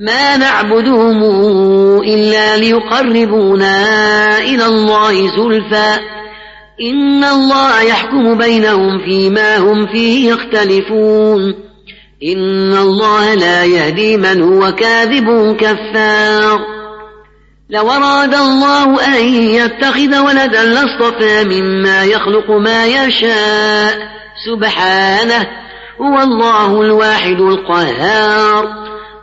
ما نعبدهم إلا ليقربونا إلى الله زلفى. إن الله يحكم بينهم فيما هم فيه يختلفون. إن الله لا يهدي من هو كاذب كفار. لو أراد الله أن يتخذ ولدا لاصطفى مما يخلق ما يشاء. سبحانه هو الله الواحد القهار.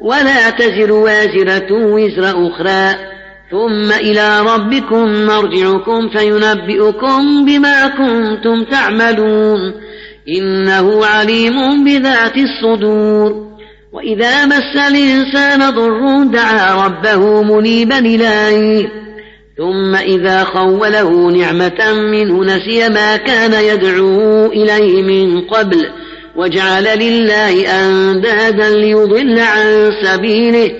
ولا تزر وازرة وزر أخرى. ثم إلى ربكم مرجعكم فينبئكم بما كنتم تعملون. إنه عليم بذات الصدور. وإذا مس الإنسان ضر دعا ربه منيبا إليه. ثم إذا خوله نعمة منه نسي ما كان يدعو إليه من قبل. وجعل لله أندادا ليضل عن سبيله.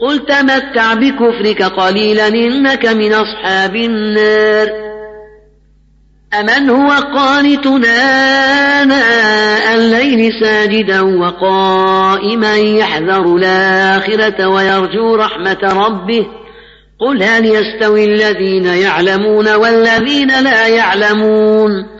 قل تمتع بكفرك قليلا إنك من أصحاب النار. أمن هو قانت آناء الليل ساجدا وقائما يحذر الآخرة ويرجو رحمة ربه. قل هل يستوي الذين يعلمون والذين لا يعلمون؟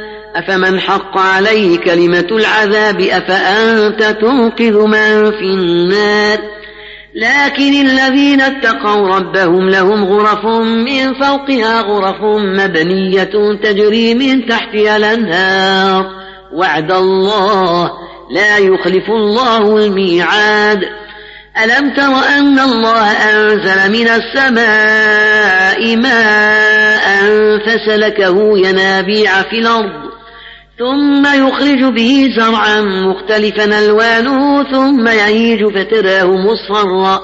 أفمن حق عليه كلمة العذاب أفأنت تنقذ من في النار لكن الذين اتقوا ربهم لهم غرف من فوقها غرف مبنية تجري من تحتها الأنهار وعد الله لا يخلف الله الميعاد ألم تر أن الله أنزل من السماء ماء فسلكه ينابيع في الأرض ثم يخرج به زرعا مختلفا ألوانه ثم يهيج فتراه مصفرا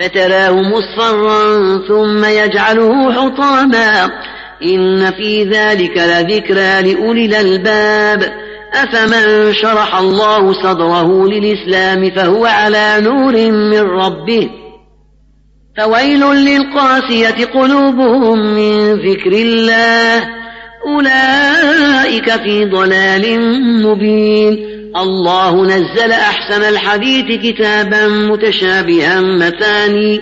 فتراه مصفرا ثم يجعله حطاما. إن في ذلك لذكرى لأولي الألباب. أفمن شرح الله صدره للإسلام فهو على نور من ربه. فويل للقاسية قلوبهم من ذكر الله. أولئك في ضلال مبين. الله نزل أحسن الحديث كتابا متشابها مثاني.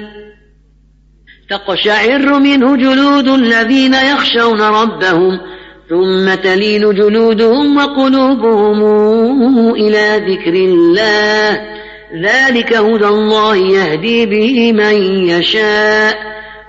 تقشعر منه جلود الذين يخشون ربهم ثم تلين جلودهم وقلوبهم إلى ذكر الله. ذلك هدى الله يهدي به من يشاء.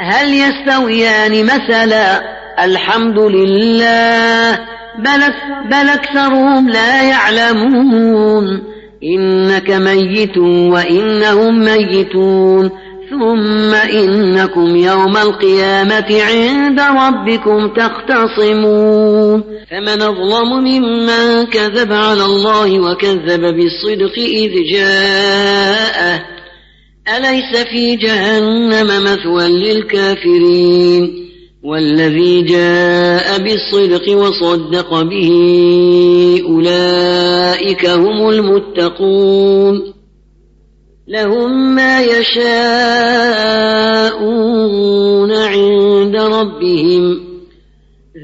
هل يستويان مثلا الحمد لله بل, بل أكثرهم لا يعلمون إنك ميت وإنهم ميتون ثم إنكم يوم القيامة عند ربكم تختصمون فمن أظلم ممن كذب على الله وكذب بالصدق إذ جاءه أليس في جهنم مثوى للكافرين والذي جاء بالصدق وصدق به أولئك هم المتقون لهم ما يشاءون عند ربهم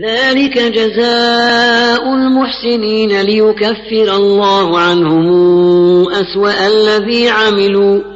ذلك جزاء المحسنين ليكفر الله عنهم أسوأ الذي عملوا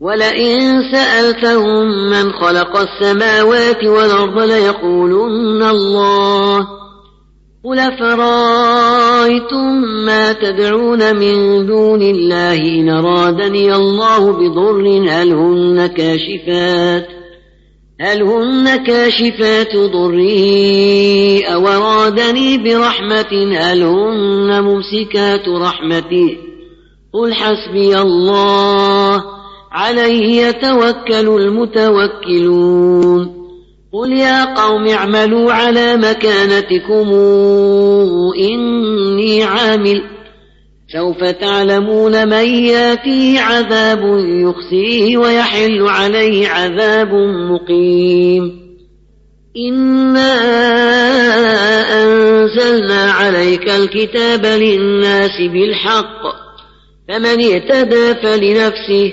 ولئن سألتهم من خلق السماوات والأرض ليقولن الله قل فرأيتم ما تدعون من دون الله إن أرادني الله بضر هل هن كاشفات هل هن كاشفات ضري أو أرادني برحمة هل هن ممسكات رحمتي قل حسبي الله عليه يتوكل المتوكلون. قل يا قوم اعملوا على مكانتكم إني عامل. سوف تعلمون من يأتيه عذاب يخزيه ويحل عليه عذاب مقيم. إنا أنزلنا عليك الكتاب للناس بالحق فمن اهتدى فلنفسه.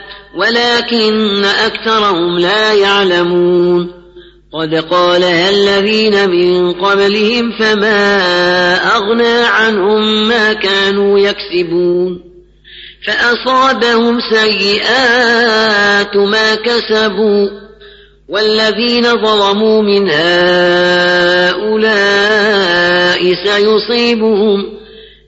ولكن أكثرهم لا يعلمون. قد قالها الذين من قبلهم فما أغنى عنهم ما كانوا يكسبون. فأصابهم سيئات ما كسبوا. والذين ظلموا من هؤلاء سيصيبهم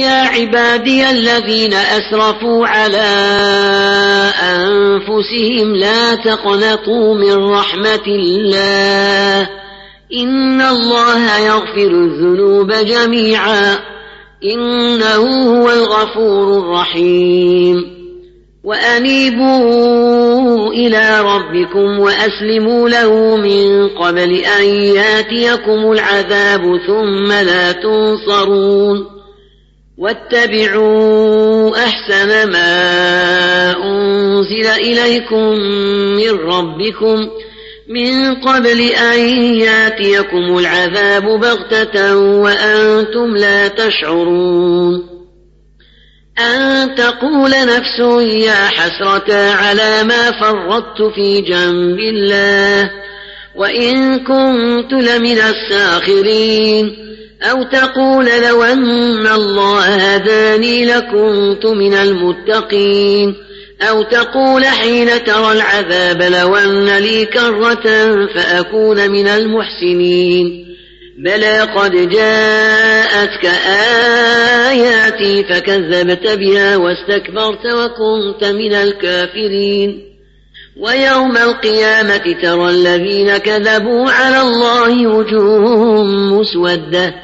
يا عبادي الذين أسرفوا على أنفسهم لا تقنطوا من رحمة الله إن الله يغفر الذنوب جميعا إنه هو الغفور الرحيم وأنيبوا إلى ربكم وأسلموا له من قبل أن ياتيكم العذاب ثم لا تنصرون واتبعوا أحسن ما أنزل إليكم من ربكم من قبل أن يأتيكم العذاب بغتة وأنتم لا تشعرون أن تقول نفس يا حسرة على ما فرطت في جنب الله وإن كنت لمن الساخرين أو تقول لو أن الله هداني لكنت من المتقين أو تقول حين ترى العذاب لو أن لي كرة فأكون من المحسنين بلى قد جاءتك آياتي فكذبت بها واستكبرت وكنت من الكافرين ويوم القيامة ترى الذين كذبوا على الله وجوههم مسودة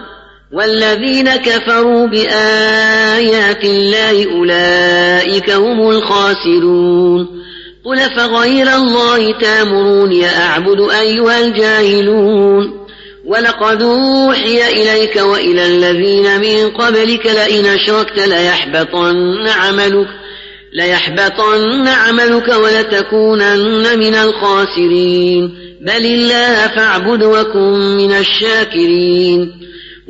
والذين كفروا بآيات الله أولئك هم الخاسرون. قل فغير الله تامروني أعبد أيها الجاهلون. ولقد أوحي إليك وإلى الذين من قبلك لئن أشركت ليحبطن عملك ليحبطن عملك ولتكونن من الخاسرين. بل الله فاعبد وكن من الشاكرين.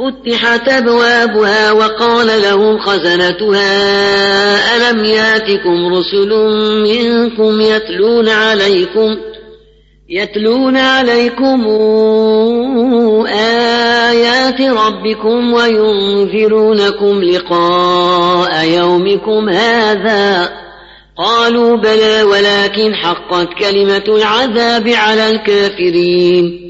فتحت أبوابها وقال لهم خزنتها ألم ياتكم رسل منكم يتلون عليكم يتلون عليكم آيات ربكم وينذرونكم لقاء يومكم هذا؟ قالوا بلى ولكن حقت كلمة العذاب على الكافرين.